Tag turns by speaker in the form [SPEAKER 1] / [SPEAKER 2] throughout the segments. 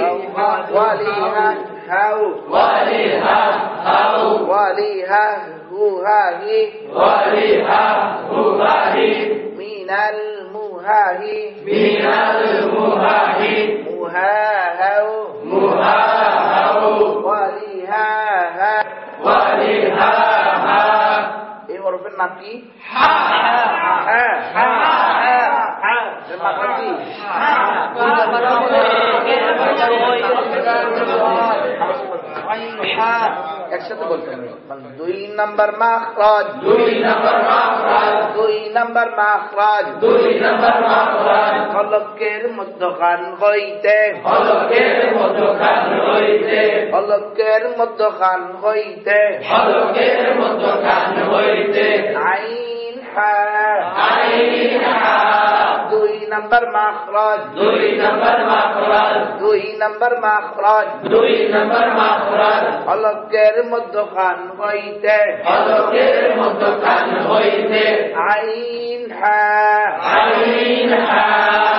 [SPEAKER 1] وليها هو وليها
[SPEAKER 2] وليها هو
[SPEAKER 1] هاهي وليها
[SPEAKER 2] هو هاهي
[SPEAKER 1] من المهاهي
[SPEAKER 2] من
[SPEAKER 1] المهاهي مهاهو
[SPEAKER 2] مهاهو وليها
[SPEAKER 1] وليها إيه ورفنا في
[SPEAKER 2] ها
[SPEAKER 1] ها حا حا حا حا حا একসাথে বলতে দুই নাম্বার মাখরাজ।
[SPEAKER 2] দুই নম্বর মাখরাজ।
[SPEAKER 1] দুই নাম্বার মাখরাজ।
[SPEAKER 2] দুই নম্বর মাখরাজ।
[SPEAKER 1] হলকের মধ্যখান হইতে।
[SPEAKER 2] হলকের মধ্যখান হইতে।
[SPEAKER 1] হলকের মধ্যখান হইতে।
[SPEAKER 2] হলকের মধ্যখান হইতে।
[SPEAKER 1] আইন হা
[SPEAKER 2] আইন হা
[SPEAKER 1] দুই নাম্বার মাখরাজ
[SPEAKER 2] দুই নম্বর মাখরাজ
[SPEAKER 1] দুই নম্বর মাখরাজ
[SPEAKER 2] দুই নম্বর মাখরাজ
[SPEAKER 1] অলকের মধ্যখান হইতে।
[SPEAKER 2] অলকের মধ্যখান হইতে।
[SPEAKER 1] আইন হ্যাঁ।
[SPEAKER 2] আইন হা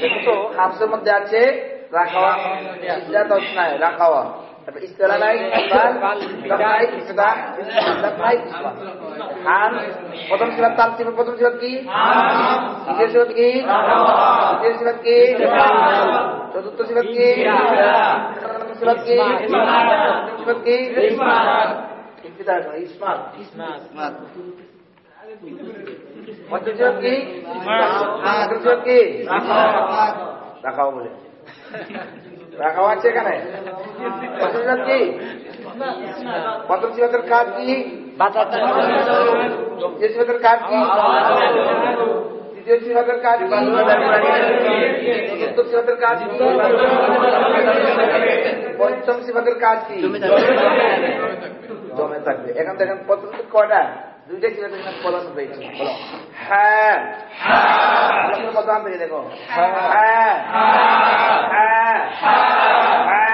[SPEAKER 1] কিন্তু হাফসের মধ্যে আছে চতুর্থ ছিল কি? ইসমাত। রাখাও বলে। রাখাও আছে এখানে? কি? প্রথম কাজ কি? কাজ কি? পঞ্চম সিফাতের কাজ কি? জমে থাকবে। এখন দেখেন প্রথম কয়টা? দুইটাই কীভাবে ফলন পেয়েছে হ্যাঁ।, হ্যাঁ।, হ্যাঁ। কত আনতে দেখো? হ্যাঁ। হ্যাঁ। হ্যাঁ। হ্যাঁ।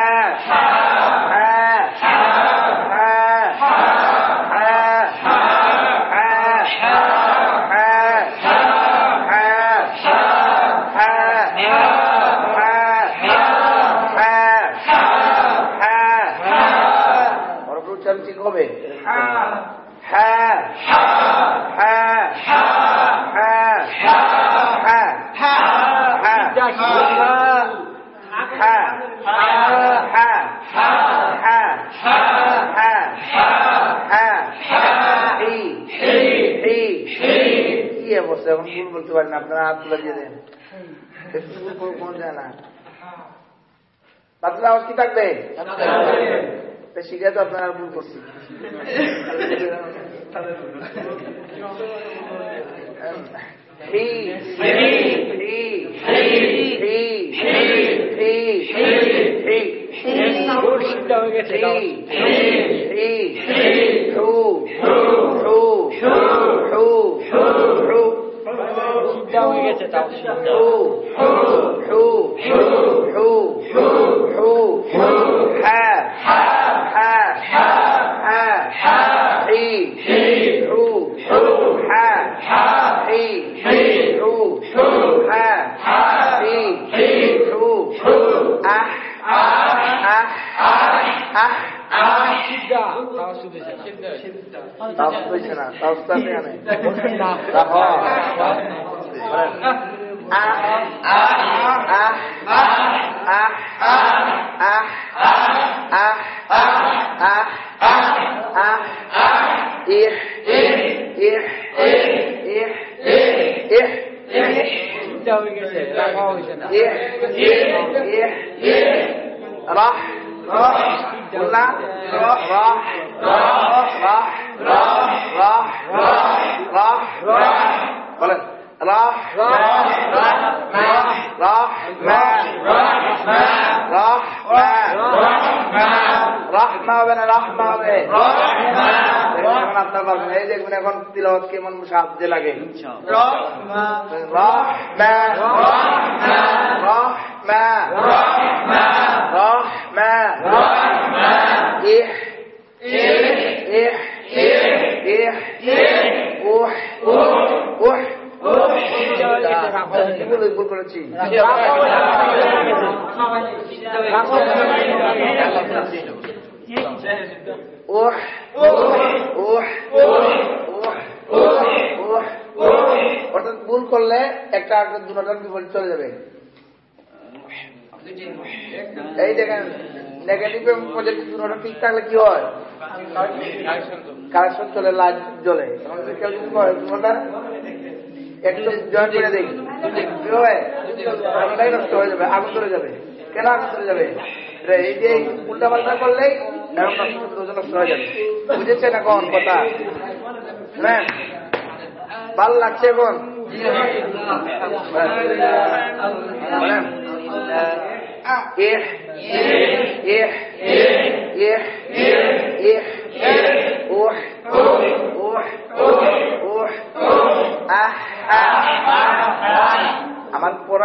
[SPEAKER 1] ফেসবুকে পৌঁছ কি থাকবে শিখে আপনারা ভুল করছি হয়ে গেছে যা হয়ে গেছে তাও তাও শুধু তাও শুধু না তাও সাথে আনে বলেন
[SPEAKER 2] راح
[SPEAKER 1] এখন তিলওয়াত কেমন সাহায্যে লাগে। ইহ
[SPEAKER 2] ইহ
[SPEAKER 1] ভুল করেছি অর্থাৎ ভুল করলে একটা একটা দুটার বিপরীত চলে যাবে এই দেখেন নেগেটিভ এবং পজিটিভ দুটো ঠিক থাকলে কি হয় কারেকশন চলে লাইট জ্বলে কেউ যদি করে দুটোটা একটু জয়েন করে দেখি নষ্ট হয়ে যাবে, আগুন যাবে। কেন আগুন যাবে? এই যে উল্টা পাল্টা করলেই নষ্ট হয়ে যাবে বুঝেছেন এখন কথা? হ্যাঁ? ভালো লাগছে এখন? বলেন। উহ উহ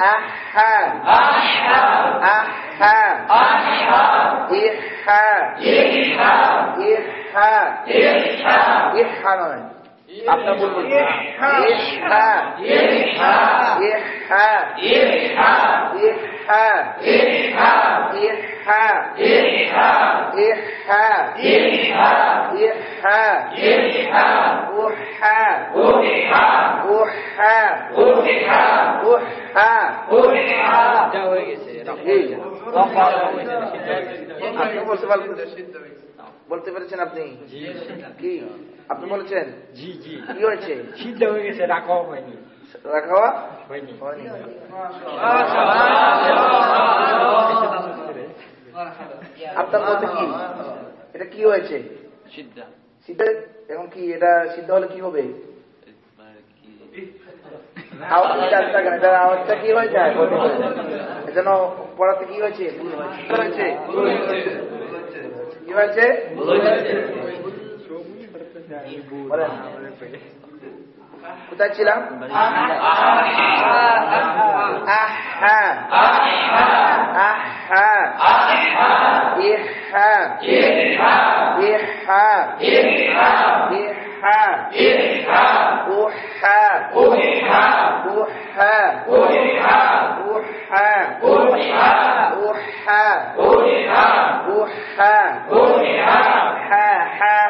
[SPEAKER 1] أحا أحا أحا أحا إحا إحا إحا إحا إحا আপনার বলবেন ইহা ইহা ইহা ইহা ইহা ইহা ইহা ইহা উহা উহা উহা উহা এই, আপনি বলতে পারছেন বলতে পেরেছেন আপনি? কি? আপনি বলেছেন?
[SPEAKER 3] জি জি।
[SPEAKER 1] কি হয়েছে?
[SPEAKER 3] সিদ্ধ হয়ে গেছে রাখাও হয়নি।
[SPEAKER 1] রাখাওয়া
[SPEAKER 3] হয়নি।
[SPEAKER 1] হয়নি। আপনার বলতে কি? এটা কি হয়েছে? সিদ্ধ। এখন কি এটা সিদ্ধ হলে কি হবে? আওয়াজটা কি হয়ে যায় এজন্য পড়াতে কি হয়েছে। ভুল হয়েছে। কি হয়েছে বলেন কোথায় ছিলাম আহা আহা ইহা হ্যাঁ। হ্যাঁ হ্যাঁ।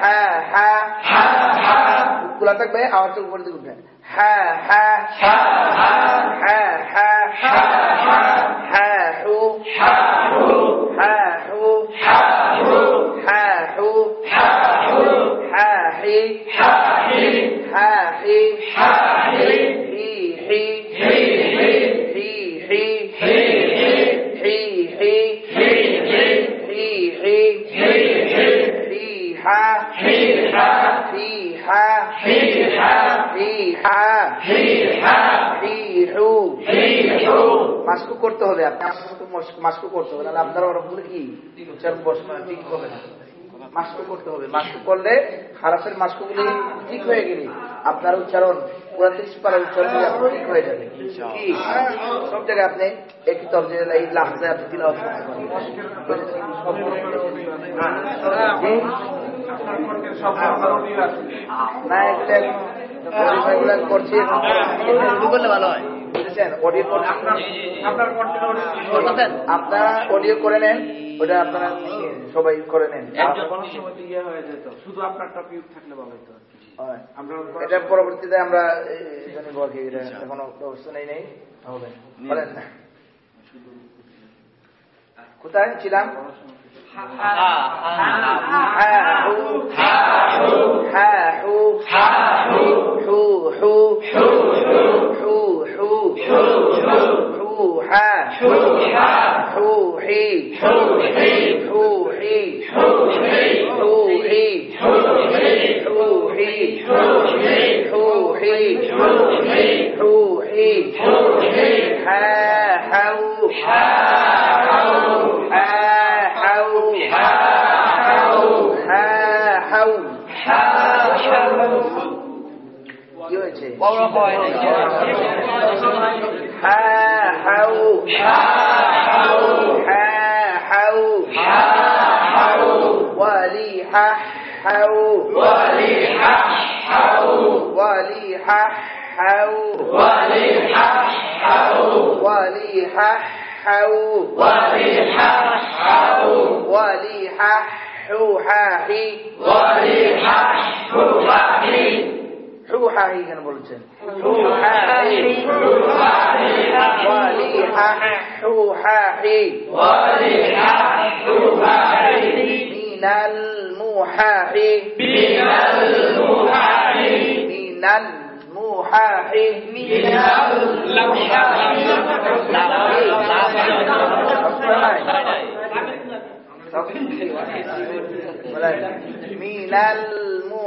[SPEAKER 1] হ্যাঁ হ্যাঁ। খোলা থাকবে আওয়াজটা উপরে দিকে উঠবে হ্যাঁ হ্যাঁ হ্যাঁ হ্যাঁ। হ্যাঁ হ্যাঁ। মাস্কু করতে হবে আপনি মাস্কু করতে হবে নাহলে আপনার ওরা ভুলে কি? উচ্চারণ ঠিক হবে না। মাস্কু করতে হবে। মাস্কু করলে হারাফের মাস্কুগুলি ঠিক হয়ে গেলে আপনার উচ্চারণ পুরা ত্রিশ পারের উচ্চারণ ঠিক হয়ে যাবে। সব জায়গায় আপনি একই তর্জে এই লাফজে আপনি দিলে না এগুলো এগুলো করছি। করলে ভালো হয়। বুঝেছেন অডিও আপনারা অডিও করে নেন ওটা আপনারা সবাই করে নেন
[SPEAKER 4] শুধু আপনার টপিক থাকলে ভালো হতো।
[SPEAKER 1] হয়। এটা পরবর্তীতে আমরা এটা এখনও ব্যবস্থা নেই নেই হবে বলেন কোথায় ছিলাম حاء حاء حو حو حو حو حوحا حوحي حوحي حوحي حوحي حوحي حا حو حا حو يوجه حاحو حاحو حاحو حاحو ولي ححو ولي ححو ولي ححو ولي ححو ولي ححو ولي ححو ولي ححو حاحي ولي ححو حوحاهيgan bultan حوحاحي وليحا حوحاحي وليحا حوحاحي من الموحاحي من الموحاحي من الموحاحي من الموحاحي من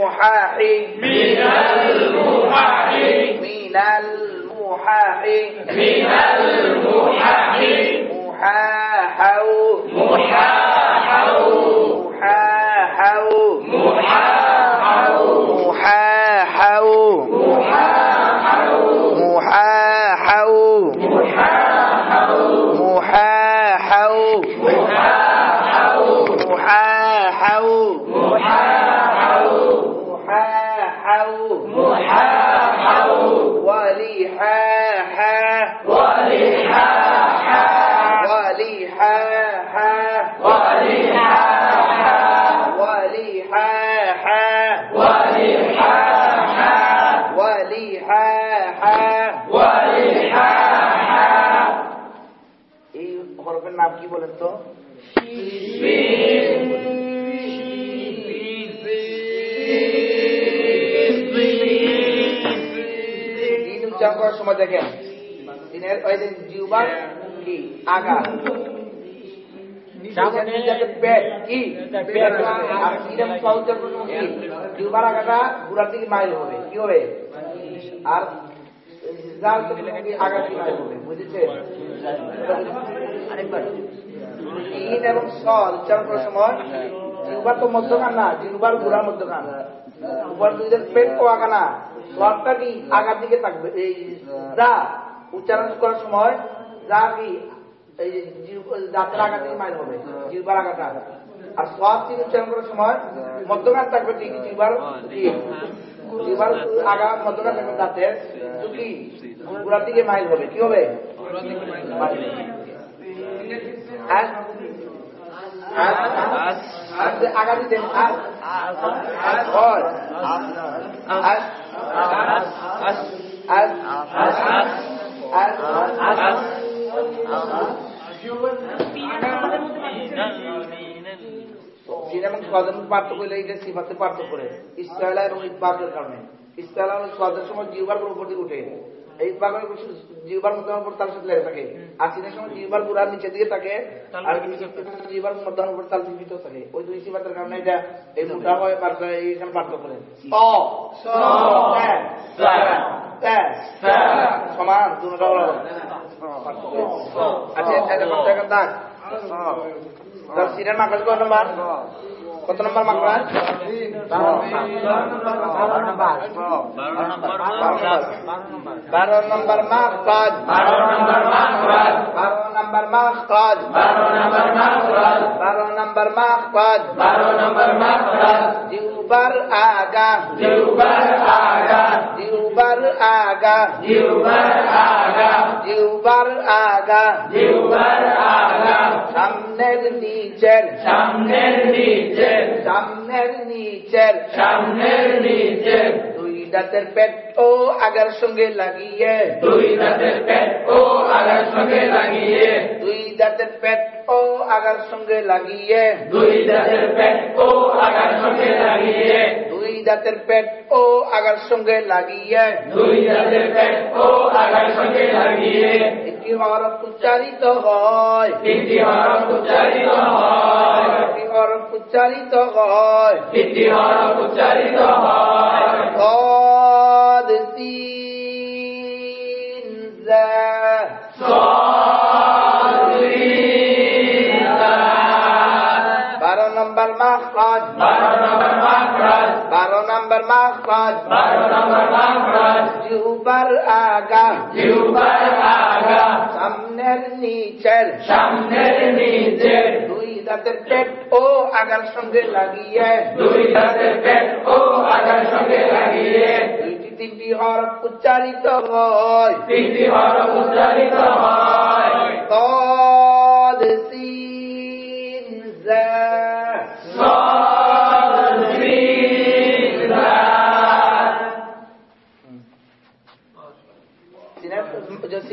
[SPEAKER 1] المحاح من المحاح من المحاح من المحاح محاحو محاحو محاحو محاحو محاحو محاحو محاحو দিন করার সময় দেখেন দিনের ওই দিন জিউবার কি? আগা পেট কি? আর সিরাম সহজের কি? জিউবার আগাটা গুড়ার দিকে মাইল হবে। কি হবে? আর আগা মাইল হবে বুঝেছে আরেকবার। ইন এবং সল উচ্চারণ করার সময় জিহ্বার তো মধ্যখান না জিহ্বার গুড়ার মধ্যখান। উপর দুইদের পেট তো আগা না। সবটা কি আগার দিকে থাকবে? এই যা উচ্চারণ করার সময় যা কি এই দাঁতের আগা থেকে মাইল হবে জিহ্বার আগাটা। আর সব দিন উচ্চারণ করার সময় মধ্যখান থাকবে ঠিক জিহ্বার কি? আগা মধ্যখান থাকবে দাঁতের। কি? গুড়ার দিকে মাইল হবে। কি হবে? আগামী পার্থক্য এটা সিফাতে পার্থক্য করে ইস্তাহলা এবং ইতবাদের কারণে ইস্তাহলা সদের সময় জিউবার উপর উঠে এই বাগানে কিছু জিহবার মধ্যে উপর তার সাথে লেগে থাকে। আর চীনের সময় জিহবার পুরার নিচে দিকে থাকে আর জিহবার মধ্যাহ্ন উপর তার জীবিত থাকে। ওই দুই সিবাতের কারণে এটা এই মোটা হয় এখানে পার্থ করে। সমান দুটা আচ্ছা একটা কথা দাগ সিনেমা কাজ করেন Foto nomor 14. Baru nomor 14. Baru nomor 14. Baru nomor 14. Baru nomor 14. Baru nomor 14. Baru nomor 14. Diubar aga. Diubar aga. Diubar bar aga diu bar aga diu bar aga diu bar aga সামনের নিচের সামনের নিচের সামনের নিচের সামনের নিচের দাঁতের পেট ও আগার সঙ্গে লাগিয়ে। দুই দাঁতের পেট ও আগার সঙ্গে লাগিয়ে। দুই দাঁতের পেট ও আগার সঙ্গে লাগিয়ে।
[SPEAKER 2] দুই দাঁতের পেট ও আগার সঙ্গে লাগিয়ে।
[SPEAKER 1] দুই দাঁতের পেট ও আগার সঙ্গে লাগিয়ে।
[SPEAKER 2] দুই দাঁতের পেট ও আগার সঙ্গে লাগিয়ে।
[SPEAKER 1] একটি হরফ উচ্চারিত হয়।
[SPEAKER 2] একটি হরফ উচ্চারিত হয়।
[SPEAKER 1] একটি হরফ উচ্চারিত হয়।
[SPEAKER 2] একটি হরফ উচ্চারিত হয়
[SPEAKER 1] বারো নম্বর মাখরাজ।
[SPEAKER 2] বারো নম্বর মাস
[SPEAKER 1] বারো নম্বর মাখরাজ।
[SPEAKER 2] বারো নম্বর মাখরাজ
[SPEAKER 1] আগা।
[SPEAKER 2] জিহ্বার আগা।
[SPEAKER 1] সামনের নিচের।
[SPEAKER 2] সামনের নিচে
[SPEAKER 1] দুই দাঁতের পেট ও আগার সঙ্গে লাগিয়ে।
[SPEAKER 2] দুই দাঁতের পেট ও আগার সঙ্গে লাগিয়ে।
[SPEAKER 1] দুইটি তিনটি হরফ উচ্চারিত হয়।
[SPEAKER 2] তিনটি হরফ উচ্চারিত হয়।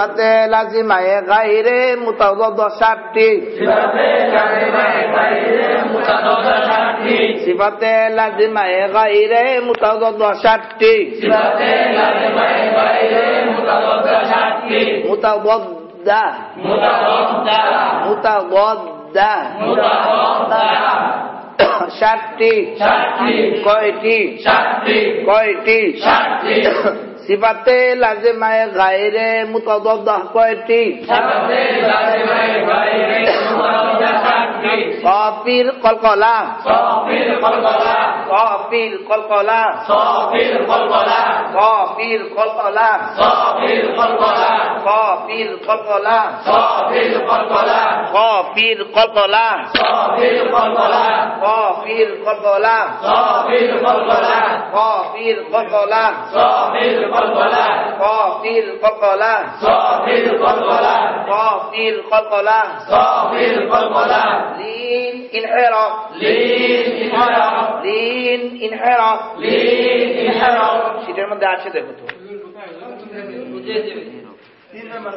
[SPEAKER 1] সিফাতে লাজিমায়ে গাইরে মুতাদদ সাতটি। সিফাতে লাজিমায়ে গাইরে মুতাদদ সাতটি। মুতাবদ্দা মুতাবদ্দা মুতাবদ্দা মুতাবদ্দা সাতটি। কয়টি? কয়টি? Sifate lazime gayre mutadaddah poeti. Sifate lazime gayre Sofil kolkola. Sofil kolkola. Sofil kolkola. Sofil kolkola. Sofil kolkola. Sofil kolkola. Sofil kolkola. Sofil kolkola. Sofil kolkola. Sofil kolkola. Sofil kolkola. Sofil kolkola. Sofil kolkola. Sofil kolkola. القلقلة صاف القلقلة قاف القلقلة صاف القلقلة لين انحراف لين انحراف لين انحراف لين انحراف সেটার মধ্যে আছে দেখো তো তিন নম্বর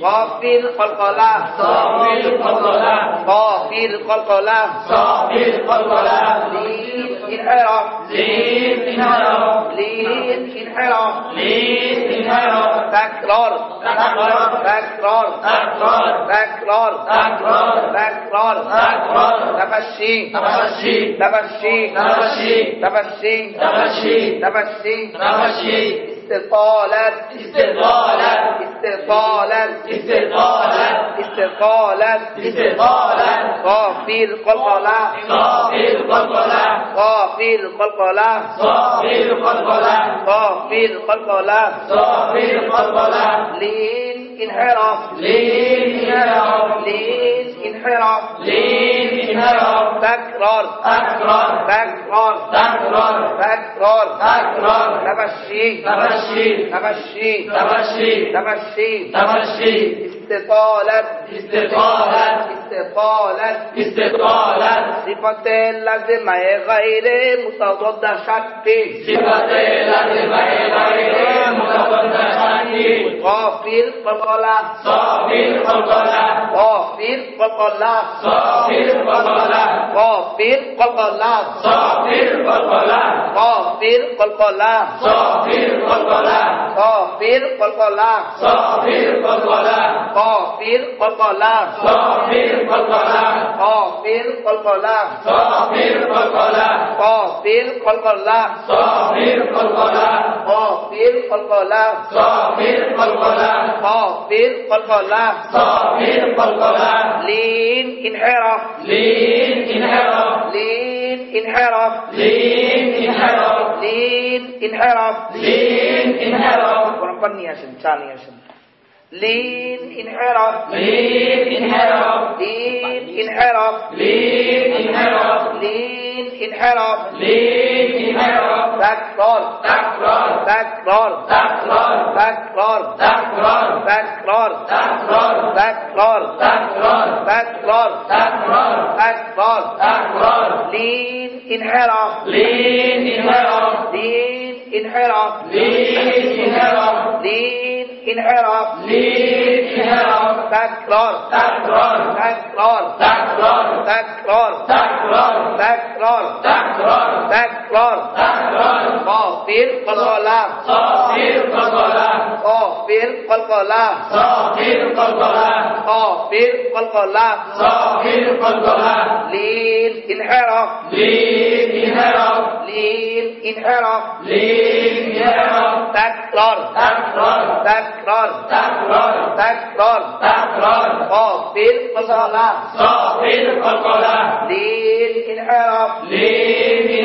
[SPEAKER 1] صافي القلقلة صافي القلقلة صافي القلقلة صافي القلقلة لين انحراف. لين انحراف. لين انحراف. لين انحراف. تكرار. تكرار. تكرار. تكرار. تكرار. تكرار. تكرار. تكرار. تفشي. تفشي. تفشي. تفشي. تفشي. تفشي. تفشي. تفشي. استقالت. استقالت. استثقالا استثقالا استثقالا استثقالا قاف القلقلة قاف القلقلة قاف القلقلة قاف القلقلة قاف القلقلة قاف القلقلة لي للانحراف. للانحراف. للانحراف. للانحراف. تكرار. تكرار. تكرار. تكرار. تكرار. تكرار. تمشي. تمشي. تمشي. تمشي. تمشي. تمشي. استطالت. استطالت. استطالت. استطالت. صفة لازمة غير متضاد شك صفة لازمة غير متضاد شك غافل فقلا صافر فقلا غافل فقلا صافر فقلا غافل فقلا صافر فقلا غافل فقلا صافر فقلا غافل فقلا صافر فقلا غافل فقلا صافر فقلا غافل فقلا kolkolah. Sofir kolkolah. Kofil kolkolah. Sofir kolkolah. Kofil kolkolah. Sofir kolkolah. Kofil kolkolah. Sofir kolkolah. Lin inheraf. Lin
[SPEAKER 2] inheraf.
[SPEAKER 1] Lin inheraf. Lin inheraf. Lin
[SPEAKER 2] inheraf. Lin inheraf. Perempuan nih
[SPEAKER 1] ya, sencal.
[SPEAKER 2] Ya, Lean
[SPEAKER 1] in Arab.
[SPEAKER 2] Lean in
[SPEAKER 1] Arab. Lean
[SPEAKER 2] in Arab.
[SPEAKER 1] Lean in
[SPEAKER 2] Arab. Lean
[SPEAKER 1] in Arab.
[SPEAKER 2] Lean in
[SPEAKER 1] Arab. Back
[SPEAKER 2] roll. Back
[SPEAKER 1] roll. Back
[SPEAKER 2] roll. Back
[SPEAKER 1] roll. Back
[SPEAKER 2] roll. Back
[SPEAKER 1] roll. Back
[SPEAKER 2] roll. Back
[SPEAKER 1] roll. Back
[SPEAKER 2] roll. Back
[SPEAKER 1] roll. Back
[SPEAKER 2] roll. Back
[SPEAKER 1] roll. Back
[SPEAKER 2] roll. Back.
[SPEAKER 1] Lean in
[SPEAKER 2] Arab. Lean
[SPEAKER 1] in Arab. Lean in Arab. Lean in Arab.
[SPEAKER 2] Lean انحراف
[SPEAKER 1] لي
[SPEAKER 2] تكرار تكرار تكرار تكرار تكرار تكرار تكرار تكرار تكرار
[SPEAKER 1] غافر
[SPEAKER 2] قلقلام
[SPEAKER 1] غافر
[SPEAKER 2] قلقلام
[SPEAKER 1] غافر قلقلام
[SPEAKER 2] غافر قلقلام
[SPEAKER 1] غافر قلقلام
[SPEAKER 2] غافر قلقلام
[SPEAKER 1] للانحراف للانحراف
[SPEAKER 2] للانحراف للانحراف
[SPEAKER 1] تكرار
[SPEAKER 2] تكرار
[SPEAKER 1] تكرار
[SPEAKER 2] تكرار
[SPEAKER 1] تكرار
[SPEAKER 2] شطرا
[SPEAKER 1] خفض فصلا
[SPEAKER 2] صفر فقلا
[SPEAKER 1] لين إن عرف
[SPEAKER 2] لين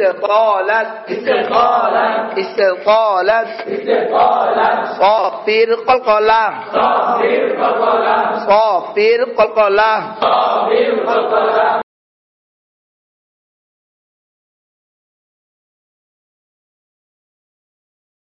[SPEAKER 1] استطالت
[SPEAKER 2] استطالة
[SPEAKER 1] استطالت
[SPEAKER 2] استطالة
[SPEAKER 1] صافر قلقلة.
[SPEAKER 2] صافر قلقلة.
[SPEAKER 1] صافر قلقلة.
[SPEAKER 2] صافر قلقلة.